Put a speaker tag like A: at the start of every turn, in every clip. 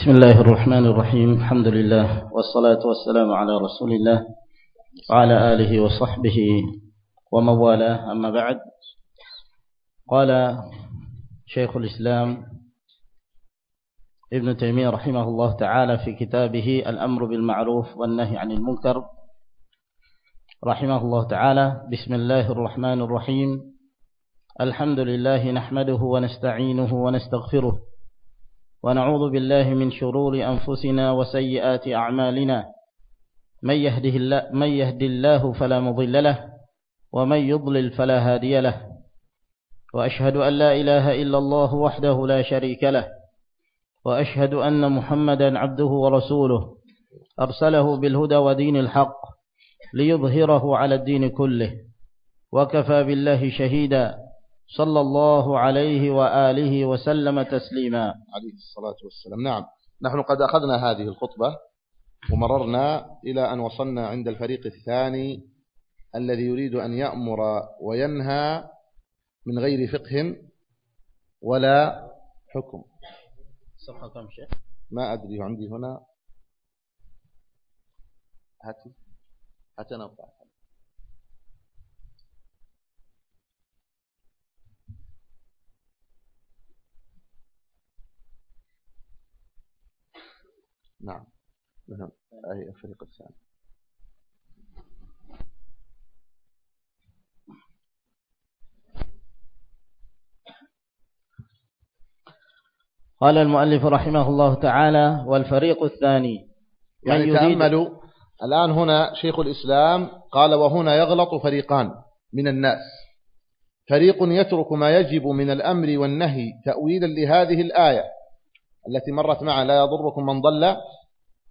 A: بسم الله الرحمن الرحيم. الحمد لله والصلاة والسلام على رسول الله وعلى آله وصحبه وموالاه أما بعد قال شيخ الإسلام ابن تيمية رحمه الله تعالى في كتابه الأمر بالمعروف والنهي عن المنكر رحمه الله تعالى بسم الله الرحمن الرحيم. الحمد لله نحمده ونستعينه ونستغفره ونعوذ بالله من شرور أنفسنا وسيئات أعمالنا. من يهده الله, من يهد الله فلا مضل له ومن يضلل فلا هادي له. وأشهد أن لا إله إلا الله وحده لا شريك له. وأشهد أن محمدا عبده ورسوله. أرسله بالهدى ودين الحق ليظهره على الدين كله. وكفى بالله شهيدا. صلى الله عليه وآله وسلم تسليما.
B: عليه الصلاة والسلام. نعم. نحن قد أخذنا هذه الخطبة ومررنا إلى أن وصلنا عند الفريق الثاني الذي يريد أن يأمر وينهى من غير فقه ولا حكم.
A: صفحة كم شيء
B: ما أدري عندي هنا. هاتي. هاتنا نطبع نعم. نعم. أي الفريق الثاني
A: قال المؤلف رحمه الله تعالى والفريق الثاني
B: يعني تأملوا الآن هنا شيخ الإسلام قال وهنا يغلط فريقان من الناس. فريق يترك ما يجب من الأمر والنهي تأويلا لهذه الآية. التي مرت معنا لا يضركم من ضل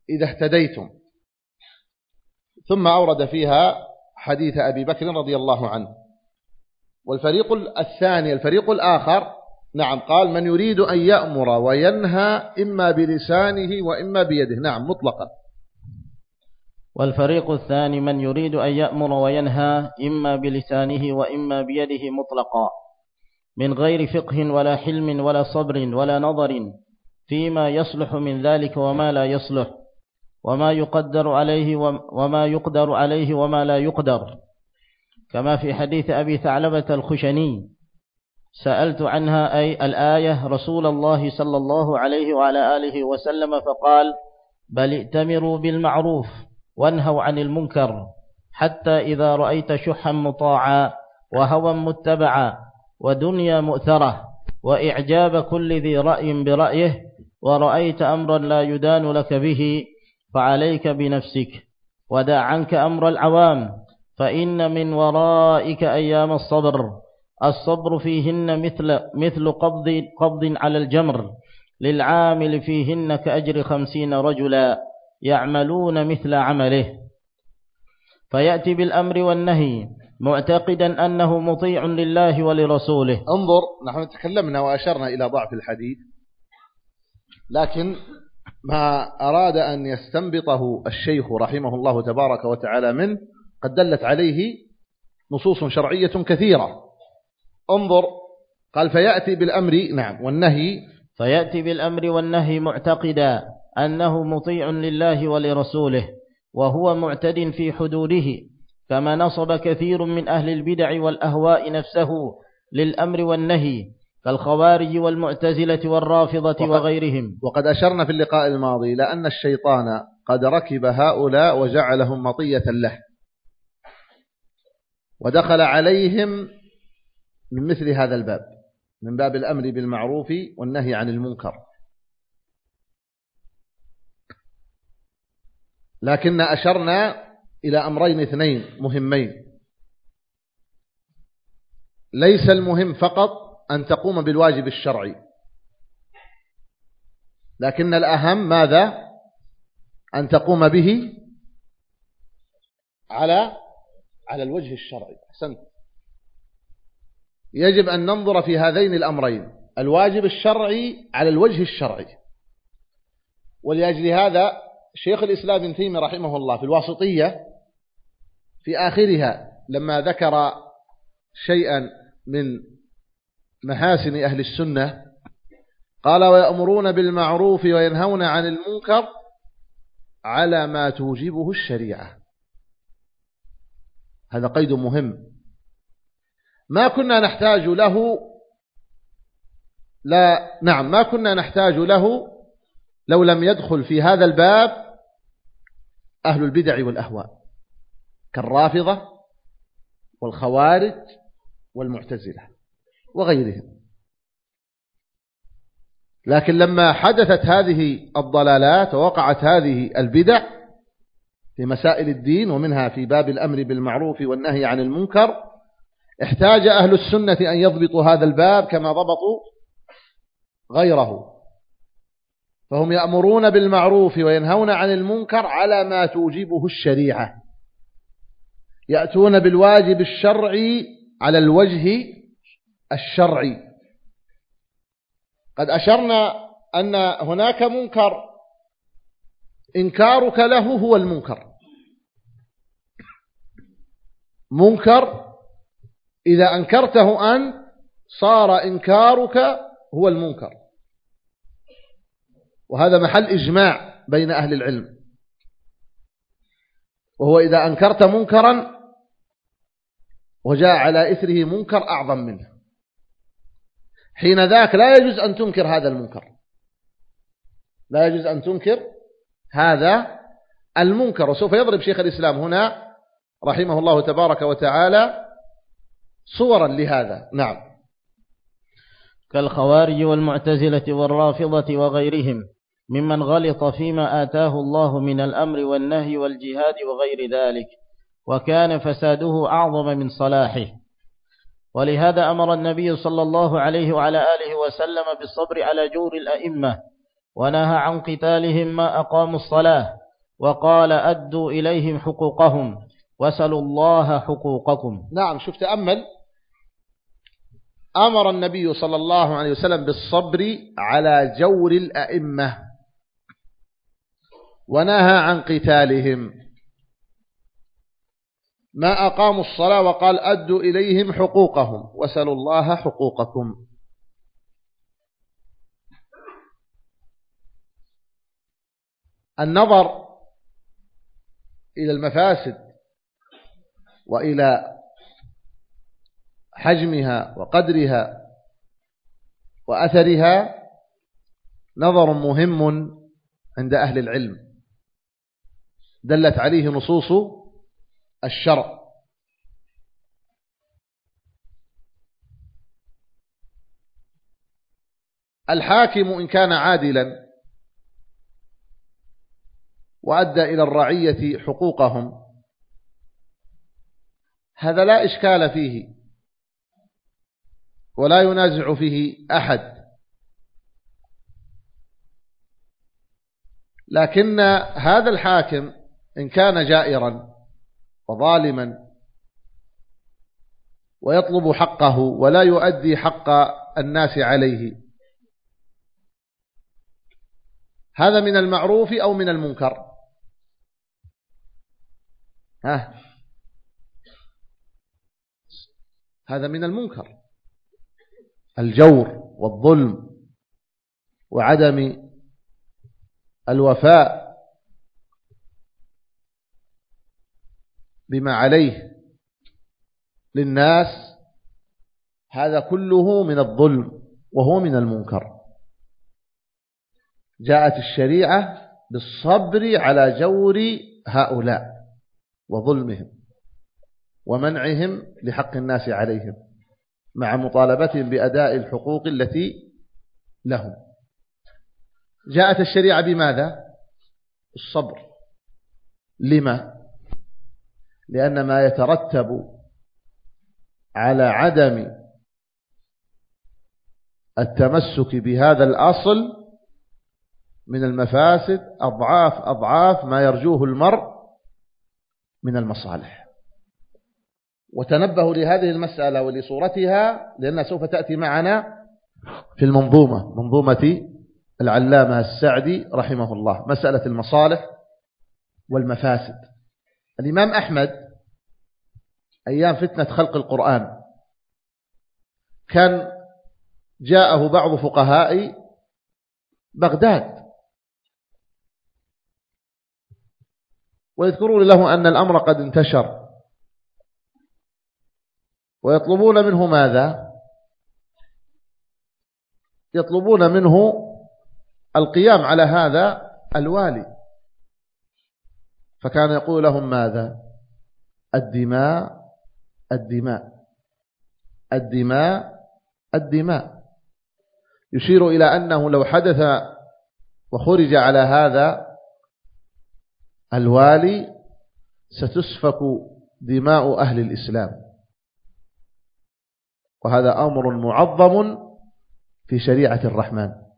B: إذا اهتديتم. ثم أورد فيها حديث أبي بكر رضي الله عنه. والفريق الثاني الفريق الآخر نعم قال من يريد أن يأمر وينهى إما بلسانه وإما بيده. نعم مطلقا.
A: والفريق الثاني من يريد أن يأمر وينهى إما بلسانه وإما بيده. مطلقا. من غير فقه ولا حلم ولا صبر ولا نظر فيما يصلح من ذلك وما لا يصلح وما يقدر عليه وما يقدر عليه وما لا يقدر. كما في حديث أبي ثعلبة الخشني سألت عنها أي الآية رسول الله صلى الله عليه وعلى آله وسلم فقال بل ائتمروا بالمعروف وانهوا عن المنكر حتى إذا رأيت شحا مطاعا وهوى متبعا ودنيا مؤثرة وإعجاب كل ذي رأي برأيه ورأيت أمرا لا يدان لك به فعليك بنفسك. ودع عنك أمر العوام فإن من ورائك أيام الصبر. الصبر فيهن مثل, مثل قبض, قبض على الجمر. للعامل فيهن كأجر خمسين رجلا يعملون مثل عمله. فيأتي بالأمر والنهي معتقدا أنه مطيع لله ولرسوله.
B: انظر نحن تكلمنا وأشرنا إلى ضعف الحديث. لكن ما أراد أن يستنبطه الشيخ رحمه الله تبارك وتعالى منه قد دلت عليه نصوص شرعية كثيرة. انظر قال فيأتي بالأمر نعم والنهي.
A: فيأتي بالأمر والنهي معتقدا أنه مطيع لله ولرسوله وهو معتد في حدوده كما نصب كثير من أهل البدع والأهواء نفسه للأمر والنهي. كالخوارج والمعتزلة والرافضة وقد وغيرهم.
B: وقد أشرنا في اللقاء الماضي لأن الشيطان قد ركب هؤلاء وجعلهم مطية له. ودخل عليهم من مثل هذا الباب من باب الأمر بالمعروف والنهي عن المنكر. لكن أشرنا إلى أمرين اثنين مهمين. ليس المهم فقط أن تقوم بالواجب الشرعي. لكن الأهم ماذا؟ أن تقوم به على على الوجه الشرعي. أحسنت. يجب أن ننظر في هذين الأمرين. الواجب الشرعي على الوجه الشرعي. ولأجل هذا شيخ الإسلام ابن تيمية رحمه الله في الواسطية في آخرها لما ذكر شيئا من محاسن أهل السنة قال ويأمرون بالمعروف وينهون عن المنكر على ما توجبه الشريعة. هذا قيد مهم. ما كنا نحتاج له لا نعم ما كنا نحتاج له لو لم يدخل في هذا الباب أهل البدع والأهواء كالرافضة والخوارج والمعتزلة. وغيرهم. لكن لما حدثت هذه الضلالات ووقعت هذه البدع في مسائل الدين ومنها في باب الأمر بالمعروف والنهي عن المنكر احتاج أهل السنة أن يضبطوا هذا الباب كما ضبطوا غيره. فهم يأمرون بالمعروف وينهون عن المنكر على ما توجبه الشريعة. يأتون بالواجب الشرعي على الوجه الشرعي. قد أشرنا أن هناك منكر إنكارك له هو المنكر. منكر إذا أنكرته أنت صار إنكارك هو المنكر. وهذا محل إجماع بين أهل العلم. وهو إذا أنكرت منكرا وجاء على إثره منكر أعظم منه. حين ذاك لا يجوز أن تنكر هذا المنكر. لا يجوز أن تنكر هذا المنكر. وسوف يضرب شيخ الإسلام هنا رحمه الله تبارك وتعالى صورا لهذا. نعم.
A: كالخوارج والمعتزلة والرافضة وغيرهم ممن غلط فيما آتاه الله من الأمر والنهي والجهاد وغير ذلك وكان فساده أعظم من صلاحه. ولهذا أمر النبي صلى الله عليه وعلى آله وسلم بالصبر على جور الأئمة ونهى عن قتالهم ما أقاموا الصلاة وقال أدوا إليهم حقوقهم وسلوا الله حقوقكم.
B: نعم شوف تأمل. أمر النبي صلى الله عليه وسلم بالصبر على جور الأئمة ونهى عن قتالهم. ما أقاموا الصلاة وقال أدوا إليهم حقوقهم وسلوا الله حقوقكم. النظر إلى المفاسد وإلى حجمها وقدرها وأثرها نظر مهم عند أهل العلم. دلت عليه نصوص الشرع. الحاكم إن كان عادلا وأدى إلى الرعية حقوقهم هذا لا إشكال فيه ولا ينازع فيه أحد. لكن هذا الحاكم إن كان جائرا وظالما ويطلب حقه ولا يؤدي حق الناس عليه. هذا من المعروف أو من المنكر؟ ها؟ هذا من المنكر. الجور والظلم وعدم الوفاء بما عليه للناس هذا كله من الظلم وهو من المنكر جاءت الشريعة بالصبر على جور هؤلاء وظلمهم ومنعهم لحق الناس عليهم مع مطالبتهم بأداء الحقوق التي لهم جاءت الشريعة بماذا؟ الصبر لما؟ لأن ما يترتب على عدم التمسك بهذا الأصل من المفاسد أضعاف أضعاف ما يرجوه المرء من المصالح. وتنبهوا لهذه المسألة ولصورتها لأنها سوف تأتي معنا في المنظومة منظومة العلامة السعدي رحمه الله مسألة المصالح والمفاسد. الإمام أحمد أيام فتنة خلق القرآن كان جاءه بعض فقهاء بغداد ويذكرون له أن الأمر قد انتشر ويطلبون منه ماذا؟ يطلبون منه القيام على هذا الوالي فكان يقول لهم ماذا؟ الدماء الدماء الدماء الدماء. يشير إلى أنه لو حدث وخرج على هذا الوالي ستسفك دماء أهل الإسلام. وهذا أمر معظم في شريعة الرحمن.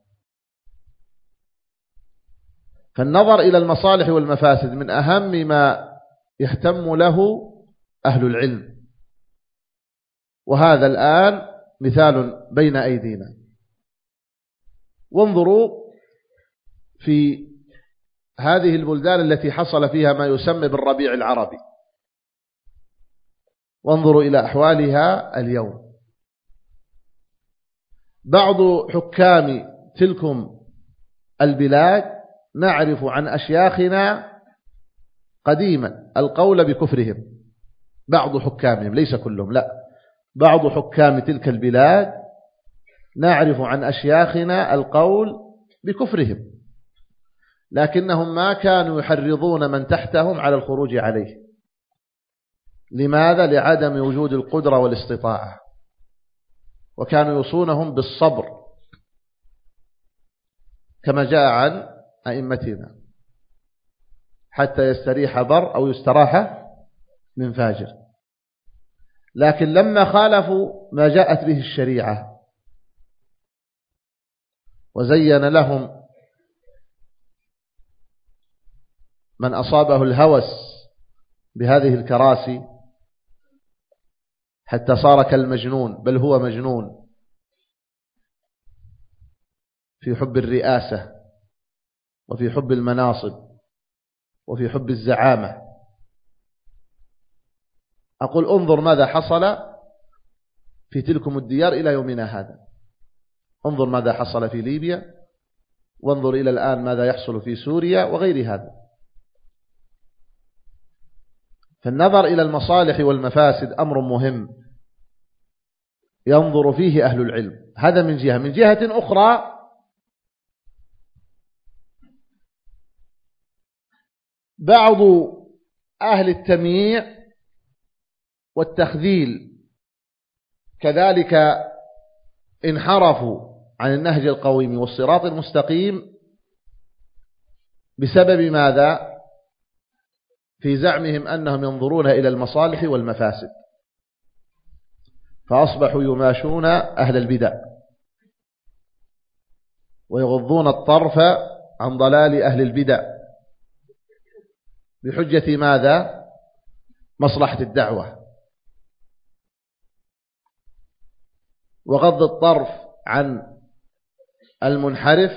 B: فالنظر إلى المصالح والمفاسد من أهم ما يهتم له أهل العلم. وهذا الآن مثال بين أيدينا. وانظروا في هذه البلدان التي حصل فيها ما يسمى بالربيع العربي. وانظروا إلى أحوالها اليوم. بعض حكام تلكم البلاد نعرف عن أشياخنا قديما. القول بكفرهم. بعض حكامهم ليس كلهم لا. بعض حكام تلك البلاد نعرف عن أشياخنا القول بكفرهم. لكنهم ما كانوا يحرضون من تحتهم على الخروج عليه. لماذا؟ لعدم وجود القدرة والاستطاعة. وكانوا يوصونهم بالصبر. كما جاء عن أئمتنا حتى يستريح بر أو يستراح من فاجر. لكن لما خالفوا ما جاءت به الشريعة وزين لهم من أصابه الهوس بهذه الكراسي حتى صار كالمجنون بل هو مجنون في حب الرئاسة. وفي حب المناصب وفي حب الزعامة. أقول انظر ماذا حصل في تلكم الديار إلى يومنا هذا. انظر ماذا حصل في ليبيا وانظر إلى الآن ماذا يحصل في سوريا وغير هذا. فالنظر إلى المصالح والمفاسد أمر مهم. ينظر فيه أهل العلم. هذا من جهة. من جهة أخرى بعض أهل التمييع والتخذيل كذلك انحرفوا عن النهج القويم والصراط المستقيم بسبب ماذا؟ في زعمهم أنهم ينظرون إلى المصالح والمفاسد. فأصبحوا يماشون أهل البدع. ويغضون الطرف عن ضلال أهل البدع. بحجة ماذا؟ مصلحة الدعوة. وغض الطرف عن المنحرف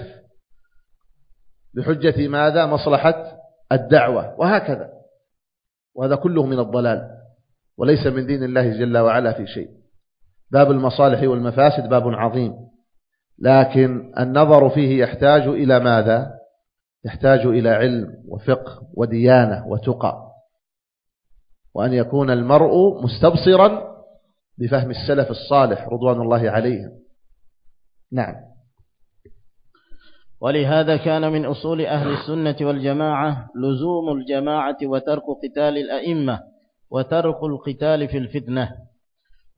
B: بحجة ماذا؟ مصلحة الدعوة. وهكذا. وهذا كله من الضلال. وليس من دين الله جل وعلا في شيء. باب المصالح والمفاسد باب عظيم. لكن النظر فيه يحتاج إلى ماذا؟ يحتاج إلى علم وفقه وديانة وتقى. وأن يكون المرء مستبصرا بفهم السلف الصالح رضوان الله عليهم. نعم.
A: ولهذا كان من أصول أهل السنة والجماعة لزوم الجماعة وترك قتال الأئمة وترك القتال في الفتنة.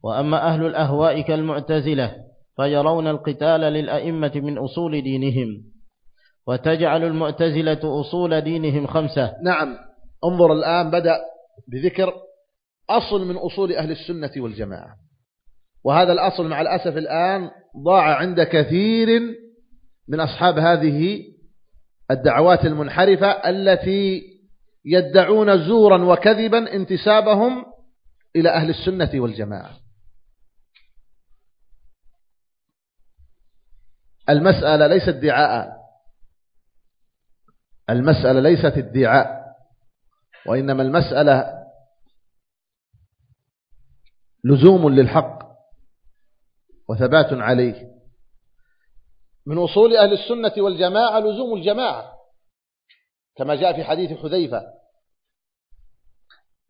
A: وأما أهل الأهواء كالمعتزلة فيرون القتال للأئمة من أصول دينهم. وتجعل المعتزلة أصول دينهم خمسة.
B: نعم. انظر الآن بدأ بذكر أصل من أصول أهل السنة والجماعة. وهذا الأصل مع الأسف الآن ضاع عند كثير من أصحاب هذه الدعوات المنحرفة التي يدعون زورا وكذبا انتسابهم إلى أهل السنة والجماعة. المسألة ليست ادعاء المسألة ليست ادعاء وإنما المسألة لزوم للحق وثبات عليه. من أصول أهل السنة والجماعة لزوم الجماعة كما جاء في حديث حذيفة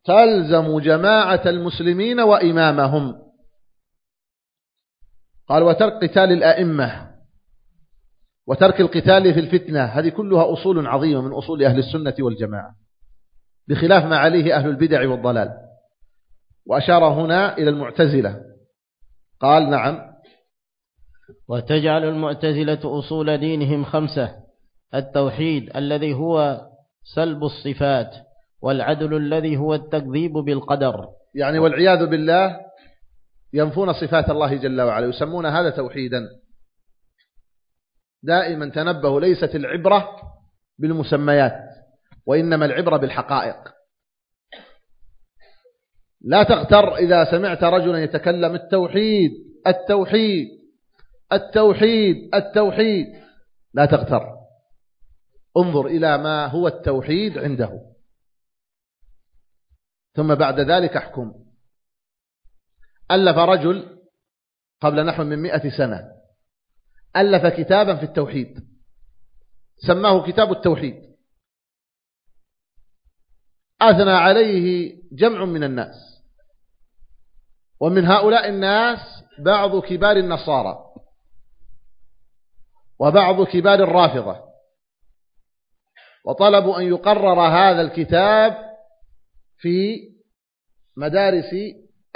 B: تلزم جماعة المسلمين وإمامهم. قال وترك قتال الأئمة. وترك القتال في الفتنة هذه كلها أصول عظيمة من أصول أهل السنة والجماعة بخلاف ما عليه أهل البدع والضلال. وأشار هنا إلى المعتزلة. قال نعم.
A: وتجعل المعتزلة أصول دينهم خمسة التوحيد الذي هو سلب الصفات والعدل الذي هو التكذيب بالقدر.
B: يعني والعياذ بالله ينفون صفات الله جل وعلا يسمون هذا توحيدا. دائما تنبهوا ليست العبرة بالمسميات وإنما العبرة بالحقائق. لا تغتر إذا سمعت رجلا يتكلم التوحيد التوحيد التوحيد التوحيد. لا تغتر. انظر إلى ما هو التوحيد عنده. ثم بعد ذلك احكم. ألف رجل قبل نحو من مئة سنة. ألف كتابا في التوحيد. سماه كتاب التوحيد. أثنى عليه جمع من الناس. ومن هؤلاء الناس بعض كبار النصارى. وبعض كبار الرافضة. وطلبوا أن يقرر هذا الكتاب في مدارس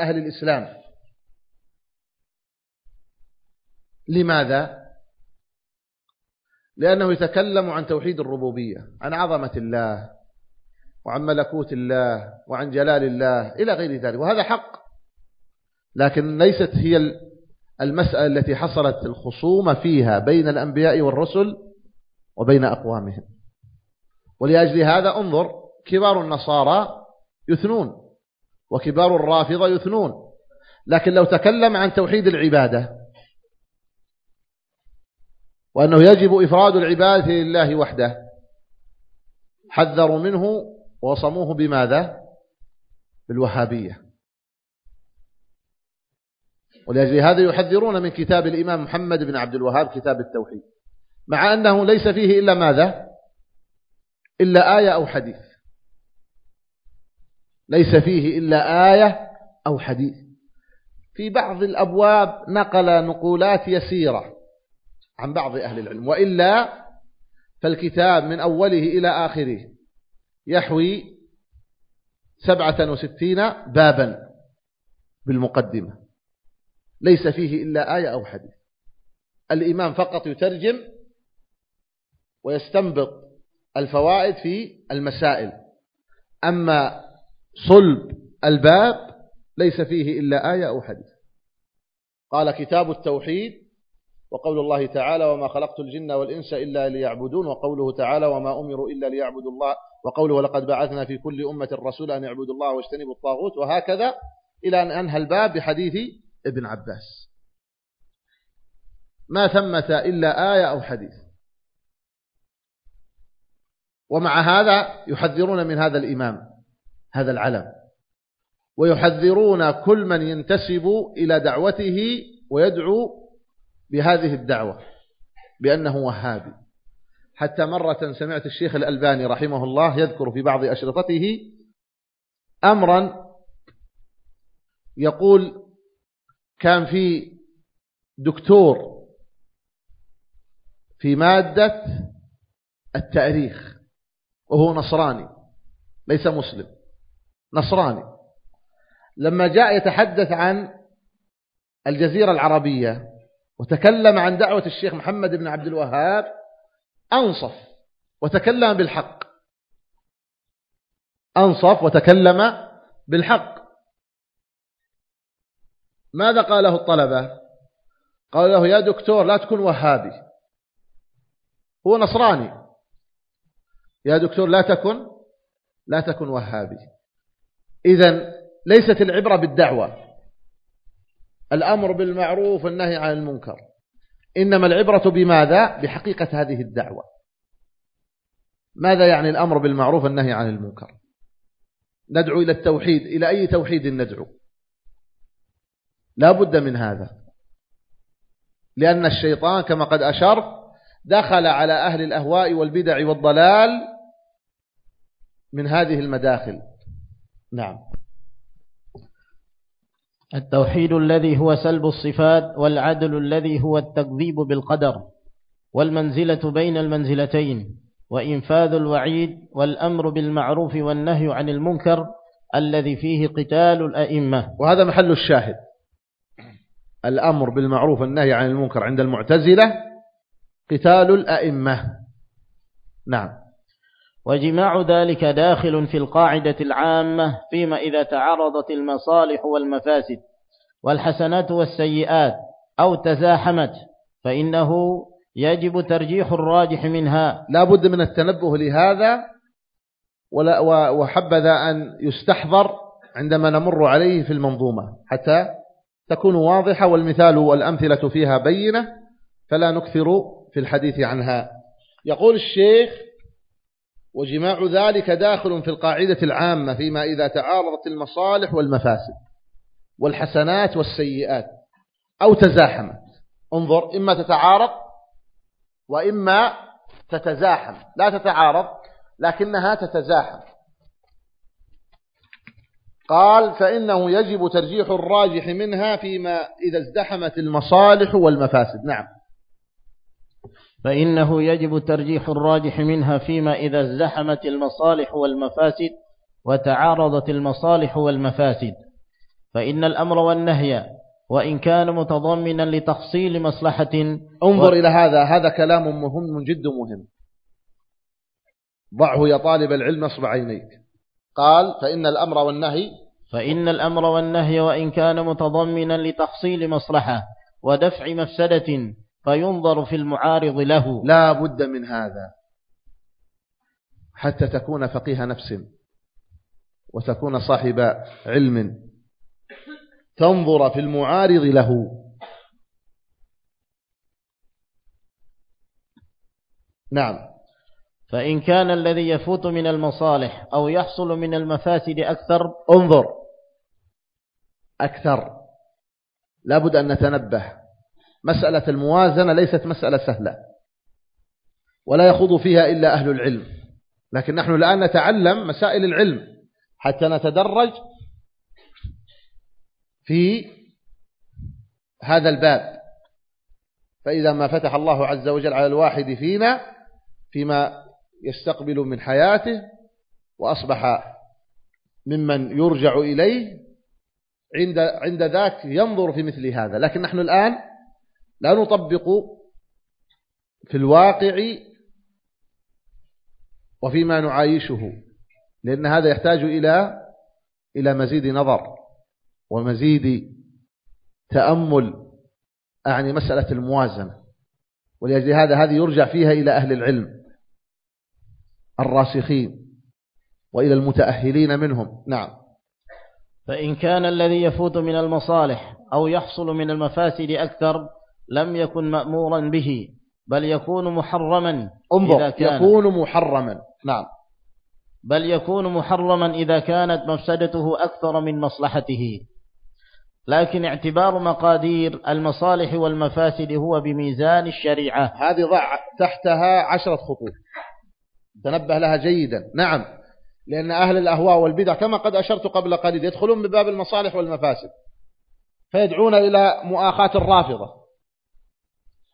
B: أهل الإسلام. لماذا؟ لأنه يتكلم عن توحيد الربوبية عن عظمة الله وعن ملكوت الله وعن جلال الله إلى غير ذلك وهذا حق. لكن ليست هي المسألة التي حصلت الخصومة فيها بين الأنبياء والرسل وبين أقوامهم. ولأجل هذا انظر كبار النصارى يثنون وكبار الرافضة يثنون. لكن لو تكلم عن توحيد العبادة وأنه يجب إفراد العبادة لله وحده. حذروا منه وصموه بماذا؟ بالوهابية. ولأجل هذا يحذرون من كتاب الإمام محمد بن عبد الوهاب كتاب التوحيد. مع أنه ليس فيه إلا ماذا؟ إلا آية أو حديث. ليس فيه إلا آية أو حديث. في بعض الأبواب نقل نقولات يسيرة. عن بعض أهل العلم. وإلا فالكتاب من أوله إلى آخره يحوي سبعة وستين بابا بالمقدمة. ليس فيه إلا آية أو حديث. الإمام فقط يترجم ويستنبط الفوائد في المسائل. أما صلب الباب ليس فيه إلا آية أو حديث. قال كتاب التوحيد وقول الله تعالى وما خلقت الجن والإنس إلا ليعبدون وقوله تعالى وما أمروا إلا ليعبدوا الله وقوله ولقد بعثنا في كل أمة الرسول أن يعبدوا الله واجتنبوا الطاغوت وهكذا إلى أن أنهى الباب بحديث ابن عباس. ما ثمة إلا آية أو حديث. ومع هذا يحذرون من هذا الإمام هذا العلم ويحذرون كل من ينتسب إلى دعوته ويدعو بهذه الدعوة بأنه وهابي حتى مرة سمعت الشيخ الألباني رحمه الله يذكر في بعض أشرطته أمرا يقول كان في دكتور في مادة التاريخ وهو نصراني ليس مسلم نصراني. لما جاء يتحدث عن الجزيرة العربية وتكلم عن دعوة الشيخ محمد بن عبد الوهاب أنصف وتكلم بالحق. أنصف وتكلم بالحق. ماذا قاله الطلبة؟ قال له يا دكتور لا تكون وهابي. هو نصراني. يا دكتور لا تكن لا تكن وهابي. إذا ليست العبرة بالدعوة. الأمر بالمعروف والنهي عن المنكر. إنما العبرة بماذا؟ بحقيقة هذه الدعوة. ماذا يعني الأمر بالمعروف والنهي عن المنكر؟ ندعو إلى التوحيد. إلى أي توحيد ندعو؟ لا بد من هذا. لأن الشيطان كما قد أشرت دخل على أهل الأهواء والبدع والضلال من هذه المداخل. نعم.
A: التوحيد الذي هو سلب الصفات والعدل الذي هو التكذيب بالقدر والمنزلة بين المنزلتين وإنفاذ الوعيد والأمر بالمعروف والنهي عن المنكر الذي فيه قتال الأئمة.
B: وهذا محل الشاهد. الأمر بالمعروف والنهي عن المنكر عند المعتزلة قتال الأئمة. نعم.
A: وجماع ذلك داخل في القاعدة العامة فيما إذا تعرضت المصالح والمفاسد والحسنات والسيئات أو تزاحمت فإنه يجب ترجيح الراجح منها.
B: لا بد من التنبه لهذا وحبذا أن يستحضر عندما نمر عليه في المنظومة. حتى تكون واضحة والمثال والأمثلة فيها بينة فلا نكثر في الحديث عنها. يقول الشيخ وجماع ذلك داخل في القاعدة العامة فيما إذا تعارضت المصالح والمفاسد والحسنات والسيئات أو تزاحمت. انظر إما تتعارض وإما تتزاحم. لا تتعارض لكنها تتزاحم. قال فإنه يجب ترجيح الراجح منها فيما إذا ازدحمت المصالح والمفاسد. نعم.
A: فإنه يجب ترجيح الراجح منها فيما إذا ازدحمت المصالح والمفاسد وتعارضت المصالح والمفاسد. فإن الأمر والنهي وإن كان متضمنا لتحصيل مصلحة
B: انظر و... إلى هذا. هذا كلام مهم جد مهم. ضعه يا طالب العلم نصب عينيك. قال فإن الأمر والنهي
A: فإن الأمر والنهي وإن كان متضمنا لتحصيل مصلحة ودفع مفسدة فينظر في المعارض له.
B: لا بد من هذا. حتى تكون فقيه نفس وتكون صاحب علم. تنظر في المعارض له. نعم.
A: فإن كان الذي يفوت من المصالح أو يحصل من المفاسد أكثر
B: انظر. أكثر. لابد أن نتنبه. مسألة الموازنة ليست مسألة سهلة ولا يخوض فيها إلا أهل العلم. لكن نحن الآن نتعلم مسائل العلم حتى نتدرج في هذا الباب. فإذا ما فتح الله عز وجل على الواحد فينا فيما يستقبل من حياته وأصبح ممن يرجع إليه عند عند ذاك ينظر في مثل هذا. لكن نحن الآن لا نطبق في الواقع وفيما نعايشه لأن هذا يحتاج إلى إلى مزيد نظر ومزيد تأمل أعني مسألة الموازنة. ولأجل هذا هذه يرجع فيها إلى أهل العلم الراسخين وإلى المتأهلين منهم. نعم.
A: فإن كان الذي يفوت من المصالح أو يحصل من المفاسد أكثر لم يكن مأمورا به بل يكون محرما
B: انظر إذا كان. يكون محرما. نعم.
A: بل يكون محرما إذا كانت مفسدته أكثر من مصلحته. لكن اعتبار مقادير المصالح والمفاسد هو بميزان الشريعة.
B: هذه ضع تحتها عشرة خطوط. تنبه لها جيدا. نعم. لأن أهل الأهواء والبدع كما قد أشرت قبل قليل يدخلون من باب المصالح والمفاسد فيدعون إلى مؤاخاة الرافضة.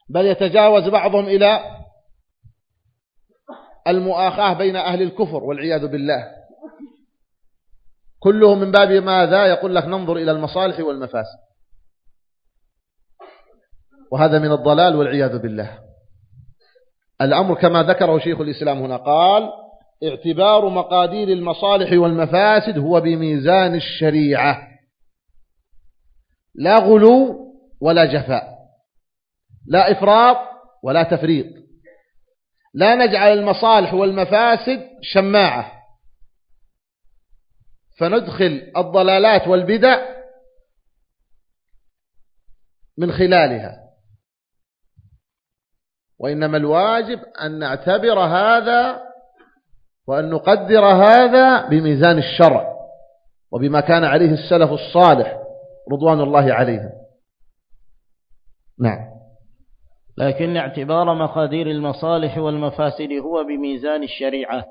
B: بل يتجاوز بعضهم إلى المؤاخاة بين أهل الكفر والعياذ بالله. كله من باب ماذا؟ يقول لك ننظر إلى المصالح والمفاسد. وهذا من الضلال والعياذ بالله. الأمر كما ذكره شيخ الإسلام هنا قال اعتبار مقادير المصالح والمفاسد هو بميزان الشريعة. لا غلو ولا جفاء. لا إفراط ولا تفريط. لا نجعل المصالح والمفاسد شماعة. فندخل الضلالات والبدع من خلالها. وإنما الواجب أن نعتبر هذا وأن نقدر هذا بميزان الشرع وبما كان عليه السلف الصالح رضوان الله عليهم. نعم.
A: لكن اعتبار مقادير المصالح والمفاسد هو بميزان الشريعة.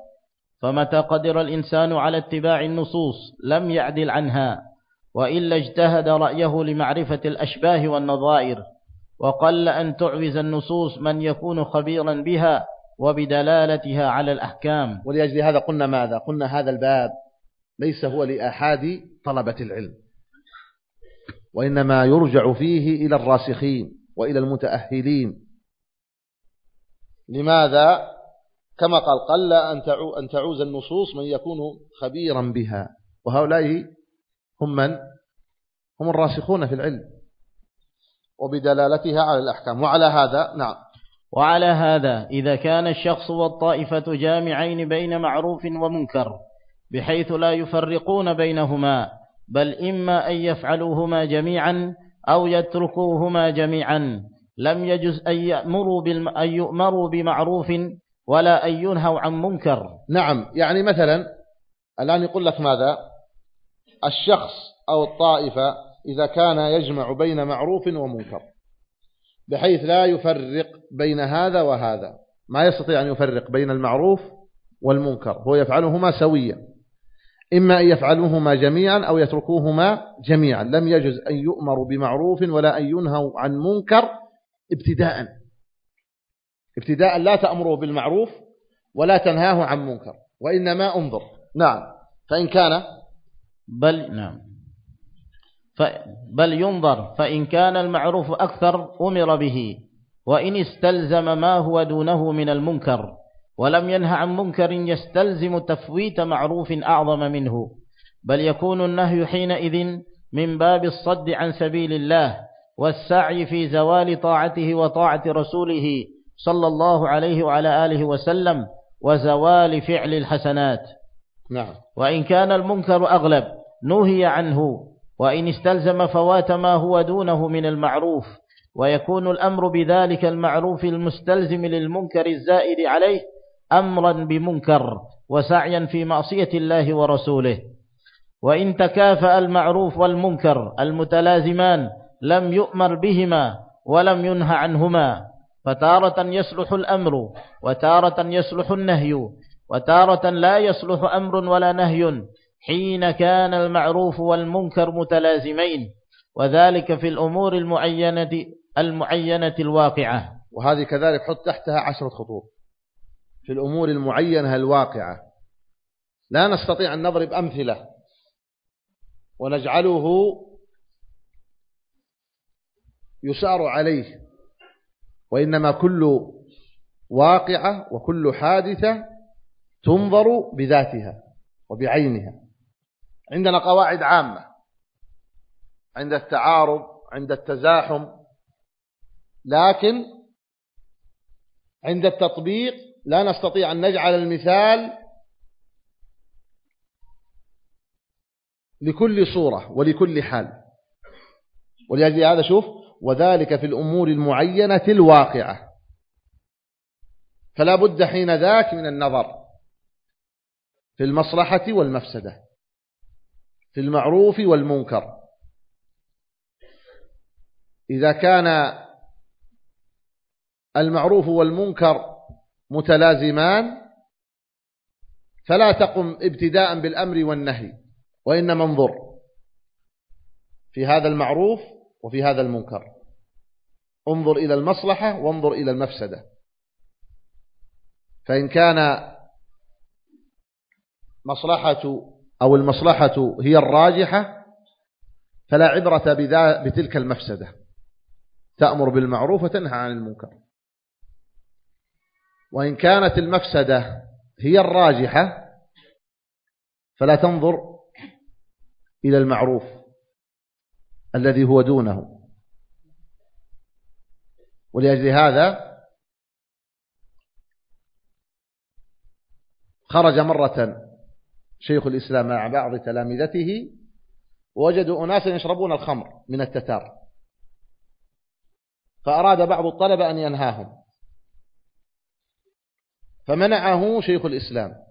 A: فمتى قدر الإنسان على اتباع النصوص لم يعدل عنها وإلا اجتهد رأيه لمعرفة الأشباه والنظائر وقل أن تعوز النصوص من يكون خبيرا بها وبدلالتها على الأحكام.
B: ولأجل هذا قلنا ماذا؟ قلنا هذا الباب ليس هو لأحد طلبة العلم وإنما يرجع فيه إلى الراسخين. وإلى المتأهلين. لماذا؟ كما قال قل أن تعوز النصوص من يكون خبيرا بها. وهؤلاء هم من؟ هم الراسخون في العلم. وبدلالتها على الأحكام. وعلى هذا نعم.
A: وعلى هذا إذا كان الشخص والطائفة جامعين بين معروف ومنكر بحيث لا يفرقون بينهما بل إما أن يفعلوهما جميعا أو يتركوهما جميعا. لم يجز أن يأمروا, بالم... أن يؤمروا بمعروف ولا أن ينهوا عن منكر.
B: نعم يعني مثلا الآن يقول لك ماذا؟ الشخص أو الطائفة إذا كان يجمع بين معروف ومنكر بحيث لا يفرق بين هذا وهذا. ما يستطيع أن يفرق بين المعروف والمنكر هو يفعلهما سويا. إما أن يفعلوهما جميعا أو يتركوهما جميعا. لم يجز أن يؤمروا بمعروف ولا أن ينهوا عن منكر ابتداء ابتداء لا تأمره بالمعروف ولا تنهاه عن منكر وإنما انظر. نعم. فإن كان
A: بل نعم. بل ينظر فإن كان المعروف أكثر أمر به وإن استلزم ما هو دونه من المنكر. ولم ينه عن منكر يستلزم تفويت معروف أعظم منه. بل يكون النهي حينئذ من باب الصد عن سبيل الله والسعي في زوال طاعته وطاعة رسوله صلى الله عليه وعلى آله وسلم وزوال فعل الحسنات.
B: نعم.
A: وإن كان المنكر أغلب نهي عنه وإن استلزم فوات ما هو دونه من المعروف ويكون الأمر بذلك المعروف المستلزم للمنكر الزائد عليه أمرا بمنكر وسعيا في معصية الله ورسوله. وإن تكافأ المعروف والمنكر المتلازمان لم يؤمر بهما ولم ينهى عنهما. فتارة يصلح الأمر وتارة يصلح النهي وتارة لا يصلح أمر ولا نهي حين كان المعروف والمنكر متلازمين. وذلك في الأمور المعينة المعينة الواقعة.
B: وهذه كذلك حط تحتها عشرة خطوط. في الأمور المعينة الواقعة. لا نستطيع أن نضرب أمثلة. ونجعله يسار عليه. وإنما كل واقعة وكل حادثة تنظر بذاتها وبعينها. عندنا قواعد عامة. عند التعارض عند التزاحم. لكن عند التطبيق لا نستطيع أن نجعل المثال لكل صورة ولكل حال. ولأجل هذا شوف وذلك في الأمور المعينة الواقعة. فلا بد حين ذاك من النظر في المصلحة والمفسدة في المعروف والمنكر. إذا كان المعروف والمنكر متلازمان فلا تقم ابتداء بالأمر والنهي وإنما انظر في هذا المعروف وفي هذا المنكر. انظر إلى المصلحة وانظر إلى المفسدة. فإن كان مصلحة أو المصلحة هي الراجحة فلا عبرة بتلك المفسدة. تأمر بالمعروف وتنهى عن المنكر. وإن كانت المفسدة هي الراجحة فلا تنظر إلى المعروف الذي هو دونه. ولأجل هذا خرج مرة شيخ الإسلام مع بعض تلامذته ووجدوا أناسا يشربون الخمر من التتار فأراد بعض الطلبة أن ينهاهم. فمنعه شيخ الإسلام.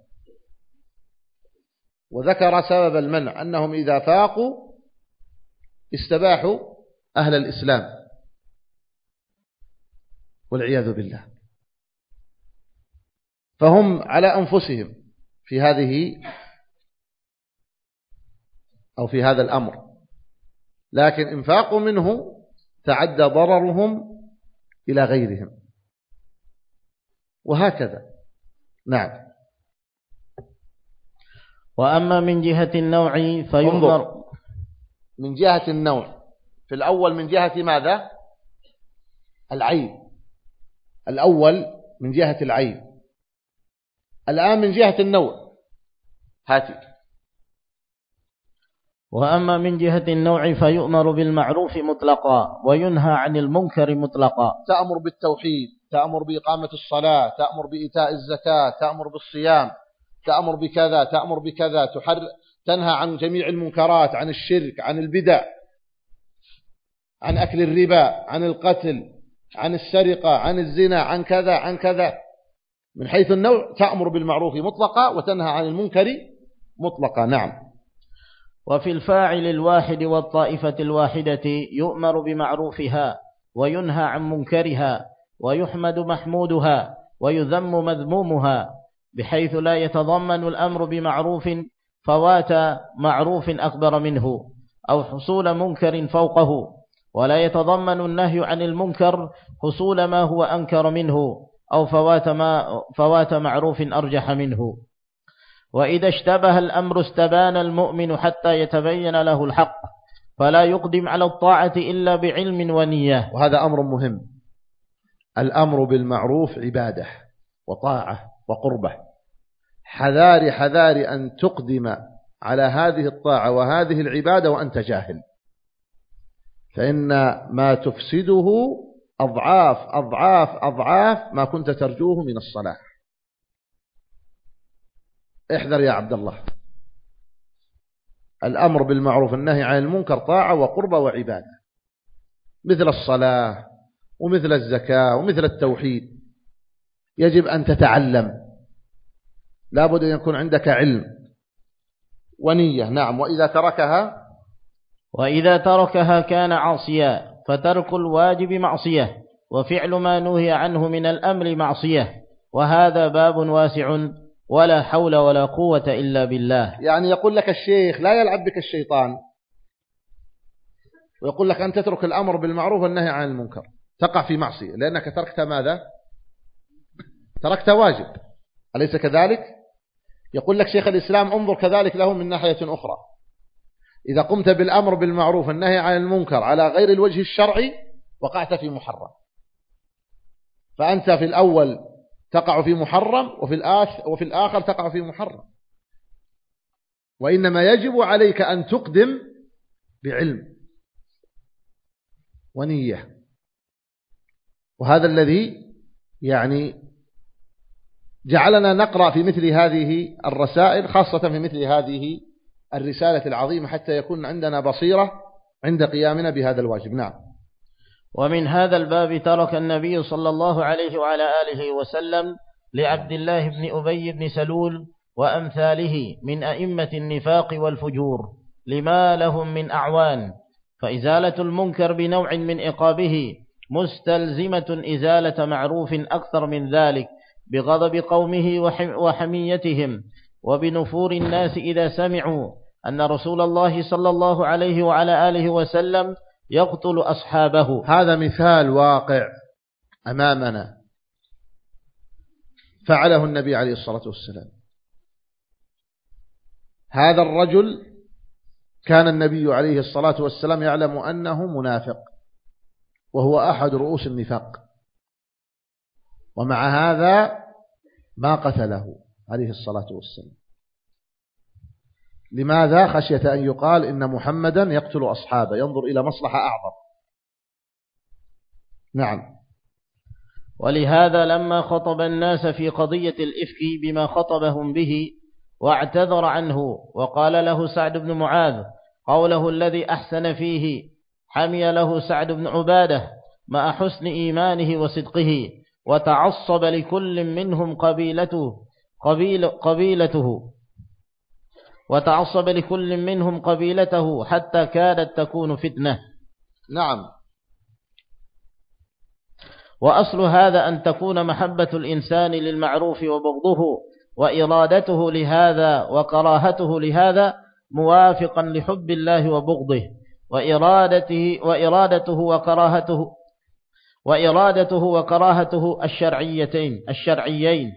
B: وذكر سبب المنع أنهم إذا فاقوا استباحوا أهل الإسلام. والعياذ بالله. فهم على أنفسهم في هذه أو في هذا الأمر. لكن إنفاق منه تعدى ضررهم إلى غيرهم. وهكذا. نعم.
A: وأما من جهة النوع فيؤمر
B: من جهة النوع. في الأول من جهة ماذا؟ العين. الأول من جهة العين. الآن من جهة النوع. هاتي.
A: وأما من جهة النوع فيؤمر بالمعروف مطلقا وينهى عن المنكر مطلقا.
B: تأمر بالتوحيد. تأمر بإقامة الصلاة تأمر بإيتاء الزكاة تأمر بالصيام تأمر بكذا تأمر بكذا تحر تنهى عن جميع المنكرات عن الشرك عن البدع عن أكل الربا عن القتل عن السرقة عن الزنا عن كذا عن كذا. من حيث النوع تأمر بالمعروف مطلقا وتنهى عن المنكر مطلقا. نعم.
A: وفي الفاعل الواحد والطائفة الواحدة يؤمر بمعروفها وينهى عن منكرها. ويحمد محمودها ويذم مذمومها بحيث لا يتضمن الأمر بمعروف فوات معروف أكبر منه أو حصول منكر فوقه ولا يتضمن النهي عن المنكر حصول ما هو أنكر منه أو فوات, ما فوات معروف أرجح منه. وإذا اشتبه الأمر استبان المؤمن حتى يتبين له الحق فلا يقدم على الطاعة إلا بعلم ونية.
B: وهذا أمر مهم. الأمر بالمعروف عبادة وطاعة وقربة. حذار حذار أن تقدم على هذه الطاعة وهذه العبادة وأنت جاهل. فإن ما تفسده أضعاف أضعاف أضعاف ما كنت ترجوه من الصلاة احذر يا عبد الله. الأمر بالمعروف النهي عن المنكر طاعة وقربة وعبادة. مثل الصلاة ومثل الزكاة ومثل التوحيد. يجب أن تتعلم. لابد أن يكون عندك علم. ونية نعم. وإذا تركها؟
A: وإذا تركها كان عاصيا فترك الواجب معصية وفعل ما نهي عنه من الأمر معصية. وهذا باب واسع ولا حول ولا قوة إلا بالله.
B: يعني يقول لك الشيخ لا يلعب بك الشيطان. ويقول لك أن تترك الأمر بالمعروف والنهي عن المنكر. تقع في معصية. لأنك تركت ماذا؟ تركت واجب. أليس كذلك؟ يقول لك شيخ الإسلام انظر كذلك له من ناحية أخرى. إذا قمت بالأمر بالمعروف والنهي عن المنكر على غير الوجه الشرعي وقعت في محرم. فأنت في الأول تقع في محرم وفي وفي الآخر تقع في محرم. وإنما يجب عليك أن تقدم بعلم ونية. وهذا الذي يعني جعلنا نقرأ في مثل هذه الرسائل خاصة في مثل هذه الرسالة العظيمة حتى يكون عندنا بصيرة عند قيامنا بهذا الواجب. نعم.
A: ومن هذا الباب ترك النبي صلى الله عليه وعلى آله وسلم لعبد الله بن أبي بن سلول وأمثاله من أئمة النفاق والفجور لما لهم من أعوان. فإزالة المنكر بنوع من إقابه مستلزمة إزالة معروف أكثر من ذلك بغضب قومه وحميتهم وبنفور الناس إذا سمعوا أن رسول الله صلى الله عليه وعلى آله وسلم يقتل أصحابه.
B: هذا مثال واقع أمامنا. فعله النبي عليه الصلاة والسلام. هذا الرجل كان النبي عليه الصلاة والسلام يعلم أنه منافق. وهو أحد رؤوس النفاق. ومع هذا ما قتله عليه الصلاة والسلام. لماذا؟ خشية أن يقال إن محمدا يقتل أصحابه ينظر إلى مصلحة أعظم. نعم.
A: ولهذا لما خطب الناس في قضية الإفك بما خطبهم به واعتذر عنه وقال له سعد بن معاذ قوله الذي أحسن فيه حمي له سعد بن عبادة مع حسن إيمانه وصدقه وتعصب لكل منهم قبيلته قبيل قبيلته. وتعصب لكل منهم قبيلته حتى كادت تكون فتنة.
B: نعم.
A: وأصل هذا أن تكون محبة الإنسان للمعروف وبغضه وإرادته لهذا وكراهته لهذا موافقا لحب الله وبغضه. وإرادته وإرادته وكراهته وإرادته وكراهته الشرعيتين الشرعيين.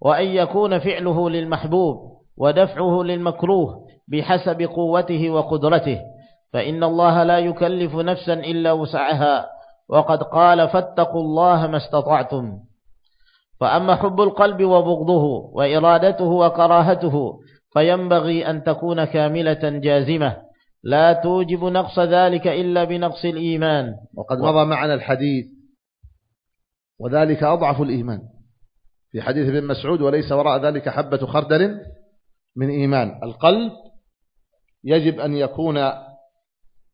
A: وأن يكون فعله للمحبوب ودفعه للمكروه بحسب قوته وقدرته. فإن الله لا يكلف نفسا إلا وسعها. وقد قال فاتقوا الله ما استطعتم. فأما حب القلب وبغضه وإرادته وكراهته فينبغي أن تكون كاملة جازمة. لا توجب نقص ذلك إلا بنقص الإيمان.
B: وقد مضى معنا الحديث. وذلك أضعف الإيمان. في حديث ابن مسعود وليس وراء ذلك حبة خردل من إيمان. القلب يجب أن يكون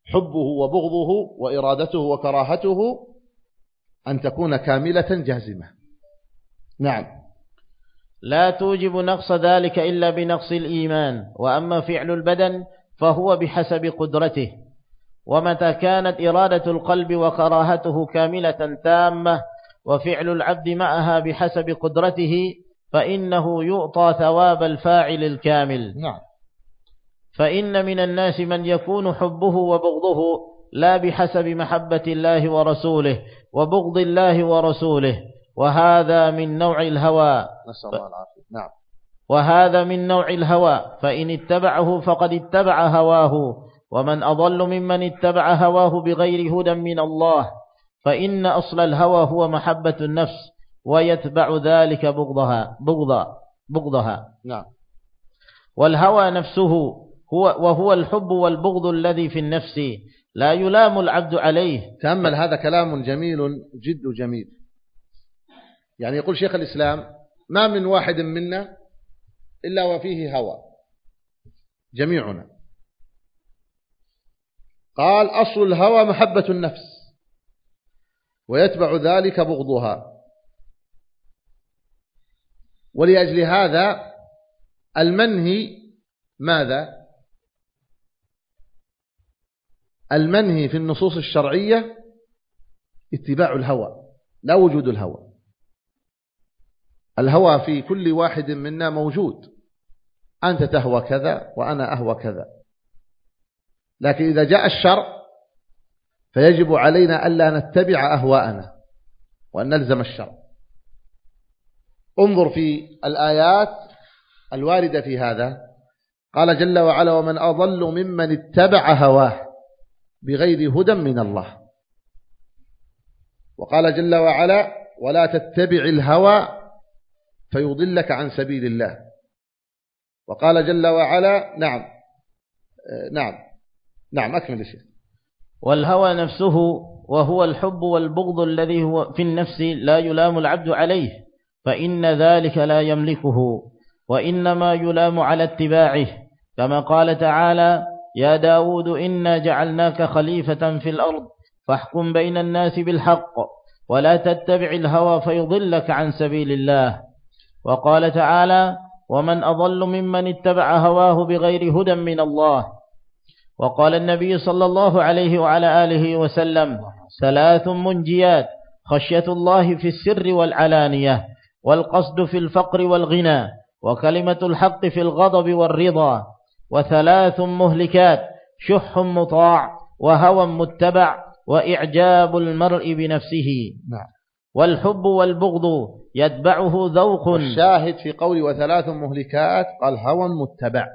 B: حبه وبغضه وإرادته وكراهته أن تكون كاملة جازمة. نعم.
A: لا توجب نقص ذلك إلا بنقص الإيمان. وأما فعل البدن فهو بحسب قدرته. ومتى كانت إرادة القلب وكراهته كاملة تامة وفعل العبد معها بحسب قدرته فإنه يؤطى ثواب الفاعل الكامل.
B: نعم.
A: فإن من الناس من يكون حبه وبغضه لا بحسب محبة الله ورسوله وبغض الله ورسوله وهذا من نوع الهوى.
B: نسأل الله العافية. نعم.
A: وهذا من نوع الهوى فإن اتبعه فقد اتبع هواه ومن أضل ممن اتبع هواه بغير هدى من الله فإن أصل الهوى هو محبة النفس ويتبع ذلك بغضها بغضا بغضها.
B: نعم.
A: والهوى نفسه هو وهو الحب والبغض الذي في النفس لا يلام العبد عليه.
B: تأمل هذا كلام جميل جد جميل. يعني يقول شيخ الإسلام ما من واحد منا إلا وفيه هوى. جميعنا. قال أصل الهوى محبة النفس ويتبع ذلك بغضها. ولأجل هذا المنهي ماذا؟ المنهي في النصوص الشرعية اتباع الهوى لا وجود الهوى. الهوى في كل واحد منا موجود. أنت تهوى كذا وأنا أهوى كذا. لكن إذا جاء الشرع فيجب علينا ألا نتبع أهواءنا وأن نلزم الشرع انظر في الآيات الواردة في هذا. قال جل وعلا ومن أضل ممن اتبع هواه بغير هدى من الله. وقال جل وعلا ولا تتبع الهوى فيضلك عن سبيل الله. وقال جل وعلا نعم. نعم. نعم أكمل الشيخ
A: والهوى نفسه وهو الحب والبغض الذي هو في النفس لا يلام العبد عليه فإن ذلك لا يملكه وإنما يلام على اتباعه. كما قال تعالى يا داود إنا جعلناك خليفة في الأرض فاحكم بين الناس بالحق ولا تتبع الهوى فيضلك عن سبيل الله. وقال تعالى ومن أضل ممن اتبع هواه بغير هدى من الله. وقال النبي صلى الله عليه وعلى آله وسلم ثلاث منجيات خشية الله في السر والعلانية والقصد في الفقر والغنى وكلمة الحق في الغضب والرضا وثلاث مهلكات شح مطاع وهوى متبع وإعجاب المرء بنفسه.
B: نعم.
A: والحب والبغض يتبعه ذوق.
B: الشاهد في قول وثلاث مهلكات قال هوى متبع.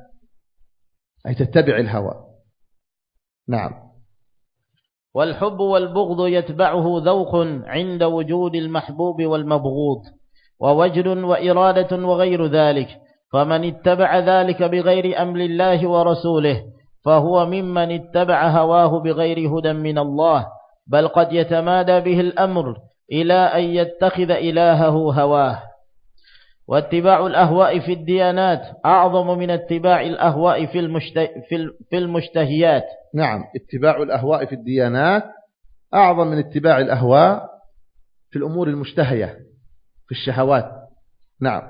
B: أي تتبع الهوى. نعم.
A: والحب والبغض يتبعه ذوق عند وجود المحبوب والمبغوض ووجد وإرادة وغير ذلك. فمن اتبع ذلك بغير أمر الله ورسوله فهو ممن اتبع هواه بغير هدى من الله. بل قد يتمادى به الأمر إلى أن يتخذ إلهه هواه. واتباع الأهواء في الديانات أعظم من اتباع الأهواء في, المشته في المشتهيات.
B: نعم اتباع الأهواء في الديانات أعظم من اتباع الأهواء في الأمور المشتهية في الشهوات. نعم.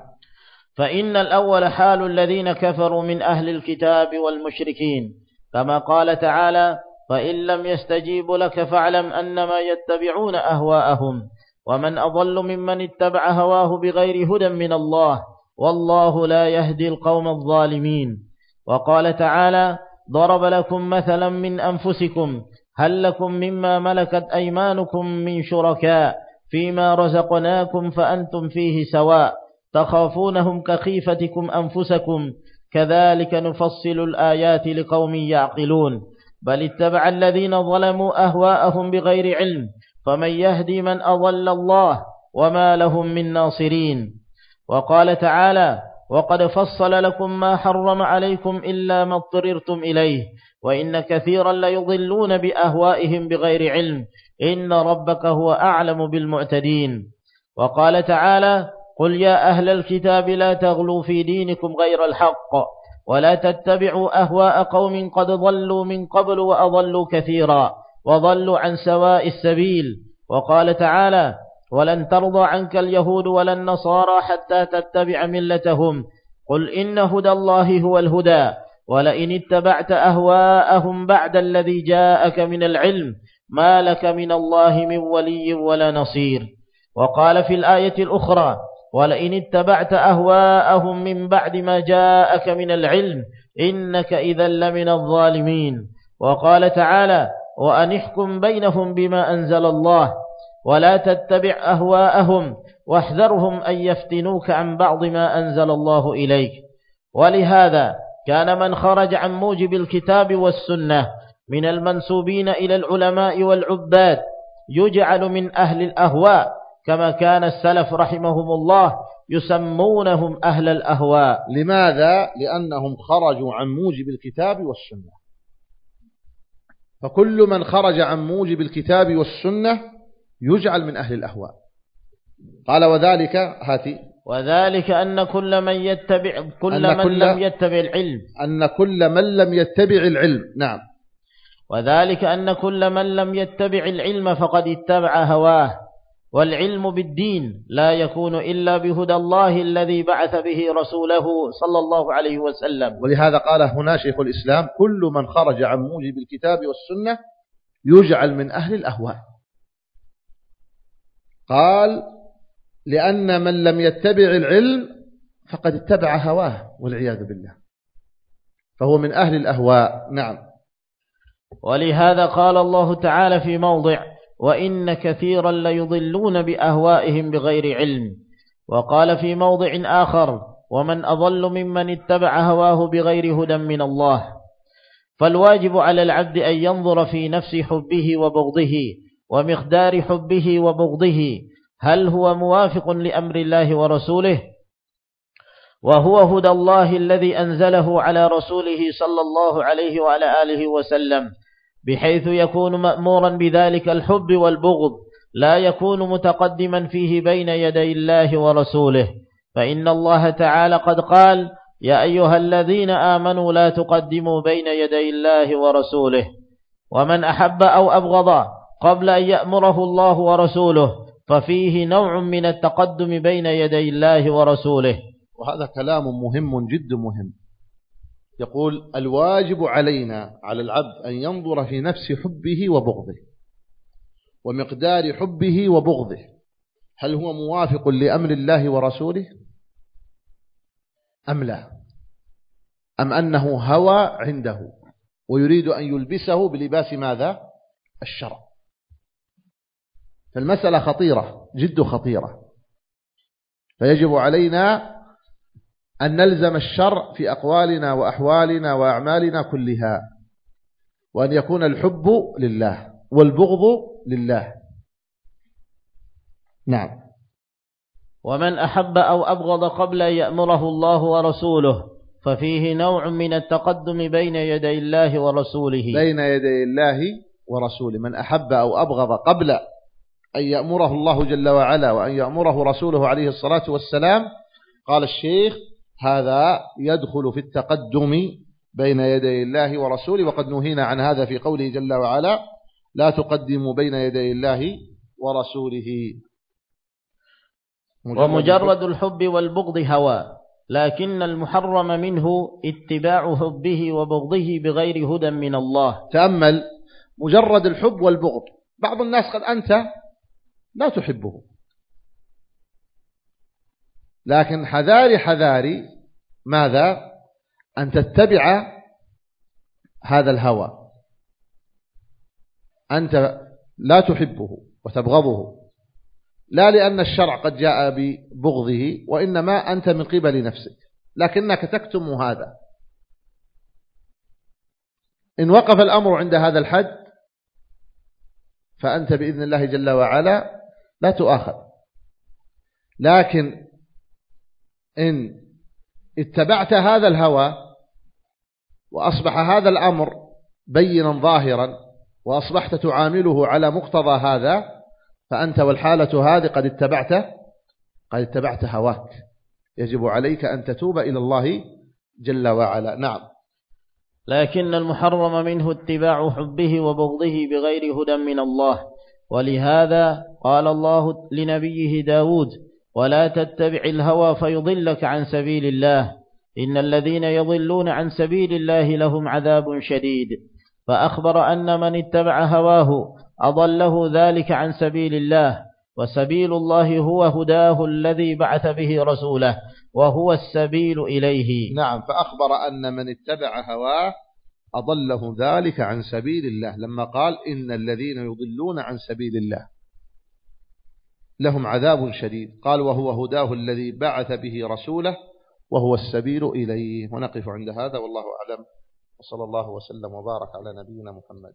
A: فإن الأول حال الذين كفروا من أهل الكتاب والمشركين كما قال تعالى فإن لم يستجيبوا لك فاعلم أنما يتبعون أهواءهم ومن أضل ممن اتبع هواه بغير هدى من الله والله لا يهدي القوم الظالمين. وقال تعالى ضرب لكم مثلا من أنفسكم هل لكم مما ملكت أيمانكم من شركاء فيما رزقناكم فأنتم فيه سواء تخافونهم كخيفتكم أنفسكم كذلك نفصل الآيات لقوم يعقلون بل اتبع الذين ظلموا أهواءهم بغير علم فمن يهدي من أضل الله وما لهم من ناصرين. وقال تعالى وقد فصل لكم ما حرم عليكم إلا ما اضطررتم إليه وإن كثيرا ليضلون بأهوائهم بغير علم. إن ربك هو أعلم بالمعتدين. وقال تعالى قل يا أهل الكتاب لا تغلوا في دينكم غير الحق. ولا تتبعوا أهواء قوم قد ضلوا من قبل وأضلوا كثيرا وضلوا عن سواء السبيل. وقال تعالى ولن ترضى عنك اليهود ولا النصارى حتى تتبع ملتهم. قل إن هدى الله هو الهدى. ولئن اتبعت أهواءهم بعد الذي جاءك من العلم ما لك من الله من ولي ولا نصير. وقال في الآية الأخرى ولئن اتبعت أهواءهم من بعد ما جاءك من العلم إنك إذا لمن الظالمين. وقال تعالى وأنحكم بينهم بما أنزل الله ولا تتبع أهواءهم واحذرهم أن يفتنوك عن بعض ما أنزل الله إليك. ولهذا كان من خرج عن موجب الكتاب والسنة من المنسوبين إلى العلماء والعباد يجعل من أهل الأهواء كما كان السلف رحمهم الله يسمونهم أهل الأهواء.
B: لماذا؟ لأنهم خرجوا عن موجب الكتاب والسنة. فكل من خرج عن موجب الكتاب والسنة يجعل من أهل الأهواء. قال وذلك هاتي.
A: وذلك أن كل من يتبع كل من كل لم يتبع العلم.
B: أن كل من لم يتبع العلم. نعم.
A: وذلك أن كل من لم يتبع العلم فقد اتبع هواه. والعلم بالدين لا يكون إلا بهدى الله الذي بعث به رسوله صلى الله عليه وسلم.
B: ولهذا قال هنا شيخ الإسلام كل من خرج عن موجب الكتاب والسنة يجعل من أهل الأهواء. قال لأن من لم يتبع العلم فقد اتبع هواه والعياذ بالله. فهو من أهل الأهواء. نعم.
A: ولهذا قال الله تعالى في موضع وإن كثيرا ليضلون بأهوائهم بغير علم. وقال في موضع آخر ومن أضل ممن اتبع هواه بغير هدى من الله. فالواجب على العبد أن ينظر في نفس حبه وبغضه ومقدار حبه وبغضه. هل هو موافق لأمر الله ورسوله؟ وهو هدى الله الذي أنزله على رسوله صلى الله عليه وعلى آله وسلم. بحيث يكون مأمورا بذلك الحب والبغض لا يكون متقدما فيه بين يدي الله ورسوله. فإن الله تعالى قد قال يا أيها الذين آمنوا لا تقدموا بين يدي الله ورسوله. ومن أحب أو أبغض قبل أن يأمره الله ورسوله ففيه نوع من التقدم بين يدي الله ورسوله.
B: وهذا كلام مهم جد مهم. يقول الواجب علينا على العبد أن ينظر في نفس حبه وبغضه ومقدار حبه وبغضه هل هو موافق لأمر الله ورسوله؟ أم لا؟ أم أنه هوى عنده ويريد أن يلبسه بلباس ماذا؟ الشرع. فالمسألة خطيرة جد خطيرة. فيجب علينا أن نلزم الشرع في أقوالنا وأحوالنا وأعمالنا كلها وأن يكون الحب لله والبغض لله. نعم.
A: ومن أحب أو أبغض قبل أن يأمره الله ورسوله ففيه نوع من التقدم بين يدي الله ورسوله.
B: بين يدي الله ورسوله. من أحب أو أبغض قبل أن يأمره الله جل وعلا وأن يأمره رسوله عليه الصلاة والسلام قال الشيخ هذا يدخل في التقدم بين يدي الله ورسوله. وقد نهينا عن هذا في قوله جل وعلا لا تقدموا بين يدي الله ورسوله.
A: ومجرد الحب والبغض هوى لكن المحرم منه اتباع حبه وبغضه بغير هدى من الله.
B: تأمل مجرد الحب والبغض. بعض الناس قد أنت لا تحبه. لكن حذاري حذاري ماذا؟ أن تتبع هذا الهوى. أنت لا تحبه وتبغضه. لا لأن الشرع قد جاء ببغضه وإنما أنت من قبل نفسك. لكنك تكتم هذا. إن وقف الأمر عند هذا الحد فأنت بإذن الله جل وعلا لا تؤاخذ. لكن إن اتبعت هذا الهوى وأصبح هذا الأمر بينا ظاهرا وأصبحت تعامله على مقتضى هذا فأنت والحالة هذه قد اتبعت قد اتبعت هواك. يجب عليك أن تتوب إلى الله جل وعلا. نعم.
A: لكن المحرم منه اتباع حبه وبغضه بغير هدى من الله. ولهذا قال الله لنبيه داود ولا تتبع الهوى فيضلك عن سبيل الله. إن الذين يضلون عن سبيل الله لهم عذاب شديد. فأخبر أن من اتبع هواه أضله ذلك عن سبيل الله. وسبيل الله هو هداه الذي بعث به رسوله. وهو السبيل إليه.
B: نعم فأخبر أن من اتبع هواه أضله ذلك عن سبيل الله. لما قال إن الذين يضلون عن سبيل الله. لهم عذاب شديد. قال وهو هداه الذي بعث به رسوله وهو السبيل إليه. ونقف عند هذا والله أعلم. وصلى الله وسلم وبارك على نبينا محمد.